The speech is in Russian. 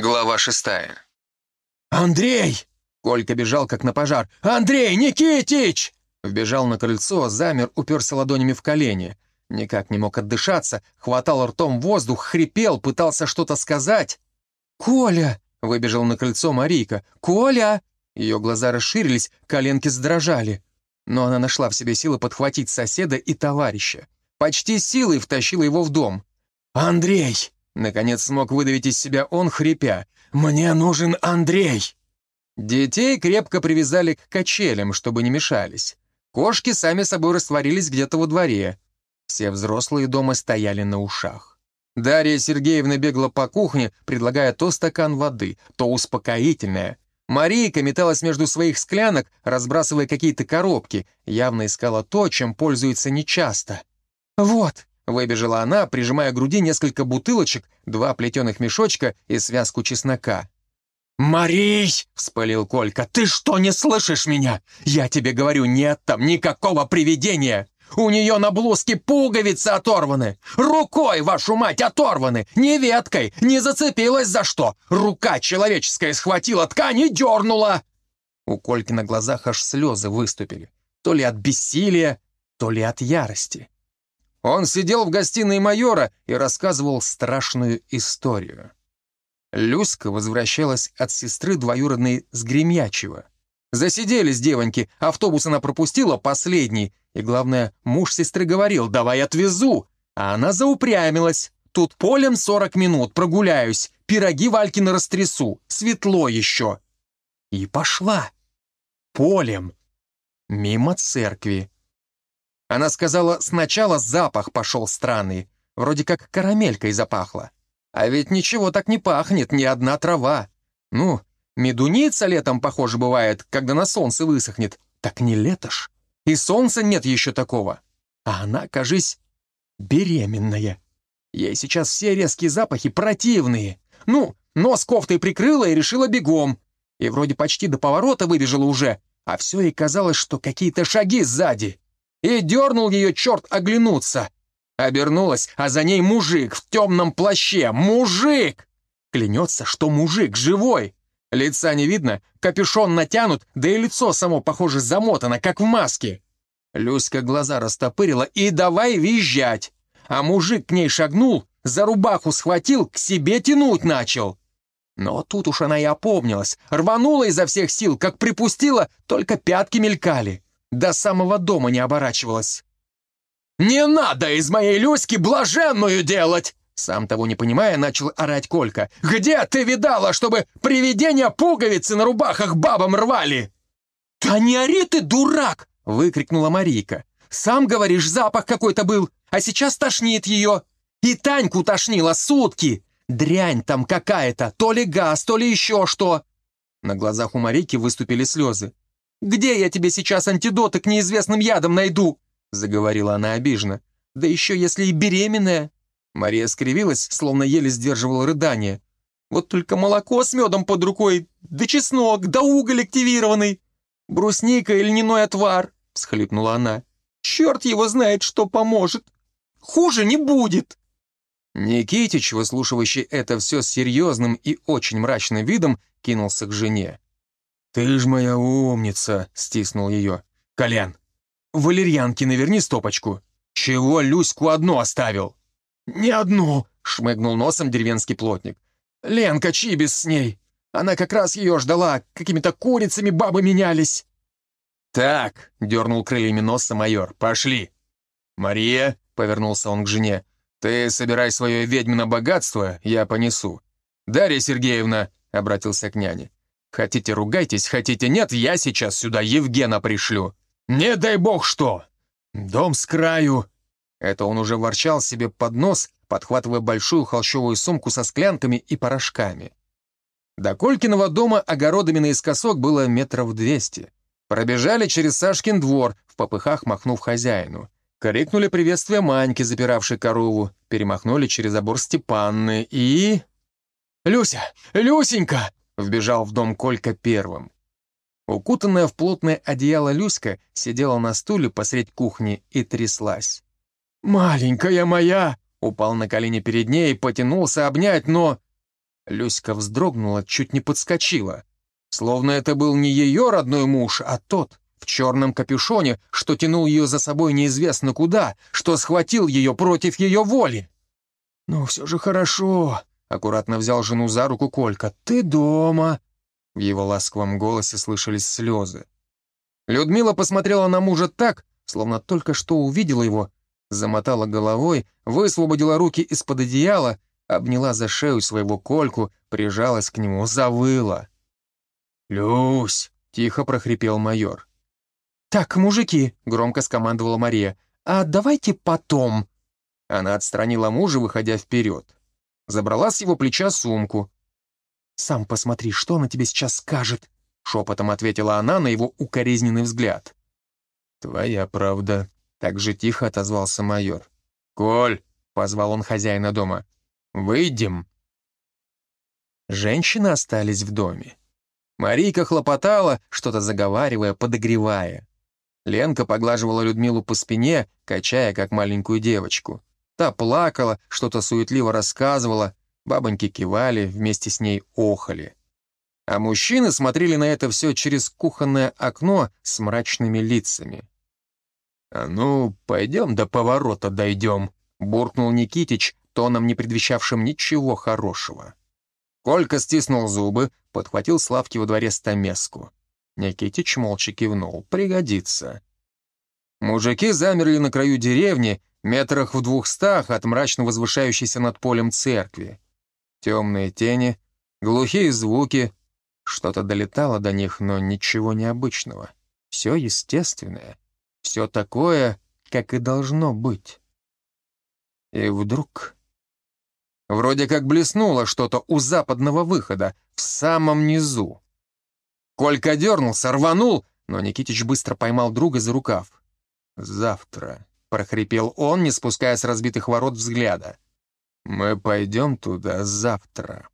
Глава шестая. «Андрей!» — Колька бежал, как на пожар. «Андрей Никитич!» Вбежал на крыльцо, замер, уперся ладонями в колени. Никак не мог отдышаться, хватал ртом воздух, хрипел, пытался что-то сказать. «Коля!» — выбежал на крыльцо Марийка. «Коля!» Ее глаза расширились, коленки задрожали. Но она нашла в себе силы подхватить соседа и товарища. Почти силой втащила его в дом. «Андрей!» — наконец смог выдавить из себя он, хрипя. «Мне нужен Андрей!» Детей крепко привязали к качелям, чтобы не мешались. Кошки сами собой растворились где-то во дворе. Все взрослые дома стояли на ушах. Дарья Сергеевна бегала по кухне, предлагая то стакан воды, то успокоительное. Марийка металась между своих склянок, разбрасывая какие-то коробки, явно искала то, чем пользуется нечасто. «Вот», — выбежала она, прижимая к груди несколько бутылочек, два плетеных мешочка и связку чеснока. «Марий!» — вспылил Колька. «Ты что, не слышишь меня? Я тебе говорю, нет там никакого привидения! У нее на блузке пуговицы оторваны! Рукой, вашу мать, оторваны! Не веткой! Не зацепилась за что! Рука человеческая схватила ткань и дернула!» У Кольки на глазах аж слезы выступили. То ли от бессилия, то ли от ярости. Он сидел в гостиной майора и рассказывал страшную историю. Люська возвращалась от сестры двоюродной с Гремячева. Засиделись девоньки, автобус она пропустила последний, и, главное, муж сестры говорил «давай отвезу», а она заупрямилась. «Тут полем 40 минут, прогуляюсь, пироги Валькина растрясу, светло еще». И пошла. Полем. Мимо церкви. Она сказала, сначала запах пошел странный, вроде как карамелькой запахло. А ведь ничего так не пахнет, ни одна трава. Ну, медуница летом, похоже, бывает, когда на солнце высохнет. Так не лето ж. И солнца нет еще такого. А она, кажись, беременная. Ей сейчас все резкие запахи противные. Ну, нос кофтой прикрыла и решила бегом. И вроде почти до поворота выбежала уже, а все ей казалось, что какие-то шаги сзади. И дернул ее черт оглянуться. Обернулась, а за ней мужик в темном плаще. Мужик! Клянется, что мужик живой. Лица не видно, капюшон натянут, да и лицо само, похоже, замотано, как в маске. Люська глаза растопырила и давай визжать. А мужик к ней шагнул, за рубаху схватил, к себе тянуть начал. Но тут уж она и опомнилась, рванула изо всех сил, как припустила, только пятки мелькали. До самого дома не оборачивалась. «Не надо из моей Люськи блаженную делать!» Сам того не понимая, начал орать Колька. «Где ты видала, чтобы привидения пуговицы на рубахах бабам рвали?» «Да не ори ты, дурак!» — выкрикнула Марийка. «Сам говоришь, запах какой-то был, а сейчас тошнит ее. И Таньку тошнило сутки. Дрянь там какая-то, то ли газ, то ли еще что». На глазах у Марийки выступили слезы. «Где я тебе сейчас антидоты к неизвестным ядам найду?» — заговорила она обиженно. «Да еще если и беременная». Мария скривилась, словно еле сдерживала рыдание. «Вот только молоко с медом под рукой, да чеснок, да уголь активированный. Брусника и льняной отвар», — всхлипнула она. «Черт его знает, что поможет. Хуже не будет». Никитич, выслушивающий это все с серьезным и очень мрачным видом, кинулся к жене. «Ты ж моя умница!» — стиснул ее. «Колян, Валерьянки наверни стопочку. Чего Люську одну оставил?» «Не одну», — шмыгнул носом деревенский плотник. «Ленка Чибис с ней. Она как раз ее ждала, какими-то курицами бабы менялись». «Так», — дернул крыльями носа майор, — «пошли». «Мария», — повернулся он к жене, — «ты собирай свое ведьмино богатство, я понесу». «Дарья Сергеевна», — обратился к няне, — «хотите ругайтесь, хотите нет, я сейчас сюда Евгена пришлю». «Не дай бог что! Дом с краю!» Это он уже ворчал себе под нос, подхватывая большую холщовую сумку со склянками и порошками. До Колькиного дома огородами наискосок было метров двести. Пробежали через Сашкин двор, в попыхах махнув хозяину. Крикнули приветствие Маньки, запиравшей корову, перемахнули через забор Степанны и... «Люся! Люсенька!» — вбежал в дом Колька первым. Укутанная в плотное одеяло Люська сидела на стуле посредь кухни и тряслась. «Маленькая моя!» — упал на колени перед ней, потянулся обнять, но... Люська вздрогнула, чуть не подскочила. Словно это был не ее родной муж, а тот, в черном капюшоне, что тянул ее за собой неизвестно куда, что схватил ее против ее воли. «Ну, все же хорошо», — аккуратно взял жену за руку Колька. «Ты дома». В его ласковом голосе слышались слезы. Людмила посмотрела на мужа так, словно только что увидела его, замотала головой, высвободила руки из-под одеяла, обняла за шею своего Кольку, прижалась к нему, завыла. «Люсь!» — тихо прохрипел майор. «Так, мужики!» — громко скомандовала Мария. «А давайте потом!» Она отстранила мужа, выходя вперед. Забрала с его плеча сумку. «Сам посмотри, что она тебе сейчас скажет!» — шепотом ответила она на его укоризненный взгляд. «Твоя правда», — так же тихо отозвался майор. «Коль!» — позвал он хозяина дома. «Выйдем!» Женщины остались в доме. Марийка хлопотала, что-то заговаривая, подогревая. Ленка поглаживала Людмилу по спине, качая, как маленькую девочку. Та плакала, что-то суетливо рассказывала, бабоньки кивали, вместе с ней охали. А мужчины смотрели на это все через кухонное окно с мрачными лицами. «А ну, пойдем до поворота дойдем», — буркнул Никитич, тоном не предвещавшим ничего хорошего. Колька стиснул зубы, подхватил с лавки во дворе стамеску. Никитич молча кивнул. «Пригодится». Мужики замерли на краю деревни, метрах в двухстах от мрачно возвышающейся над полем церкви. Темные тени, глухие звуки. Что-то долетало до них, но ничего необычного. Все естественное. Все такое, как и должно быть. И вдруг Вроде как блеснуло что-то у западного выхода, в самом низу. Колька дернулся, рванул, но Никитич быстро поймал друга за рукав. «Завтра», — прохрипел он, не спуская с разбитых ворот взгляда. «Мы пойдем туда завтра».